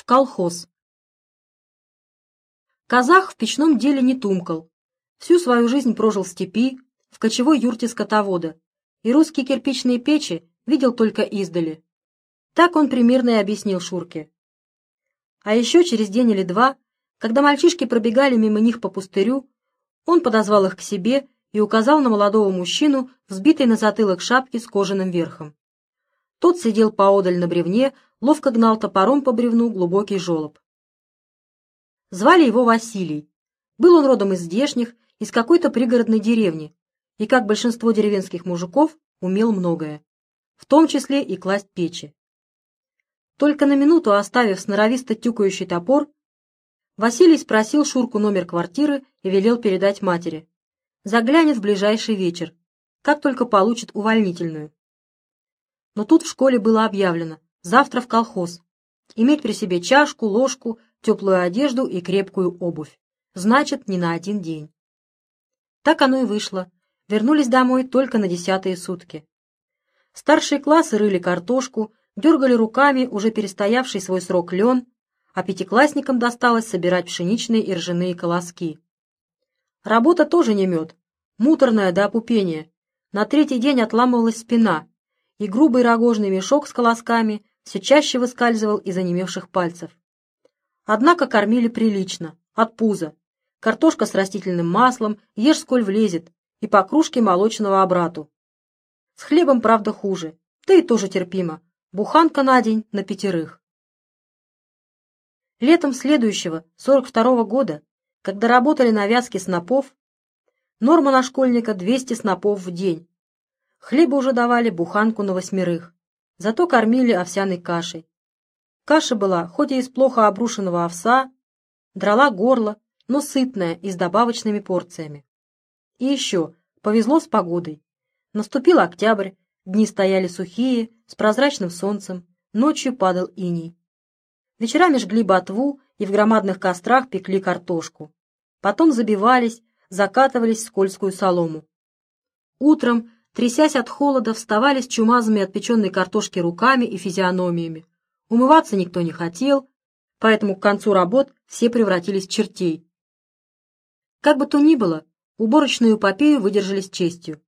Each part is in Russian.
В колхоз. Казах в печном деле не тумкал. Всю свою жизнь прожил в степи, в кочевой юрте скотовода, и русские кирпичные печи видел только издали. Так он примерно и объяснил Шурке. А еще через день или два, когда мальчишки пробегали мимо них по пустырю, он подозвал их к себе и указал на молодого мужчину, взбитой на затылок шапки с кожаным верхом. Тот сидел поодаль на бревне, ловко гнал топором по бревну глубокий желоб. Звали его Василий. Был он родом из здешних, из какой-то пригородной деревни, и, как большинство деревенских мужиков, умел многое, в том числе и класть печи. Только на минуту оставив сноровисто тюкающий топор, Василий спросил Шурку номер квартиры и велел передать матери. Заглянет в ближайший вечер, как только получит увольнительную. Но тут в школе было объявлено «завтра в колхоз». Иметь при себе чашку, ложку, теплую одежду и крепкую обувь. Значит, не на один день. Так оно и вышло. Вернулись домой только на десятые сутки. Старшие классы рыли картошку, дергали руками уже перестоявший свой срок лен, а пятиклассникам досталось собирать пшеничные и ржаные колоски. Работа тоже не мед, муторная до опупения. На третий день отламывалась спина, и грубый рогожный мешок с колосками все чаще выскальзывал из онемевших пальцев. Однако кормили прилично, от пуза. Картошка с растительным маслом, ешь сколь влезет, и по кружке молочного обрату. С хлебом, правда, хуже, да и тоже терпимо. Буханка на день на пятерых. Летом следующего, 42-го года, когда работали на вязке снопов, норма на школьника 200 снопов в день. Хлеба уже давали буханку на восьмерых, зато кормили овсяной кашей. Каша была, хоть и из плохо обрушенного овса, драла горло, но сытная и с добавочными порциями. И еще, повезло с погодой. Наступил октябрь, дни стояли сухие, с прозрачным солнцем, ночью падал иней. Вечерами жгли ботву и в громадных кострах пекли картошку. Потом забивались, закатывались в скользкую солому. Утром, трясясь от холода, вставали с чумазами от печеной картошки руками и физиономиями. Умываться никто не хотел, поэтому к концу работ все превратились в чертей. Как бы то ни было, уборочную эпопею выдержали с честью.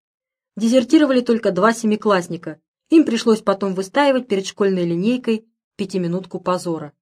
Дезертировали только два семиклассника. Им пришлось потом выстаивать перед школьной линейкой пятиминутку позора.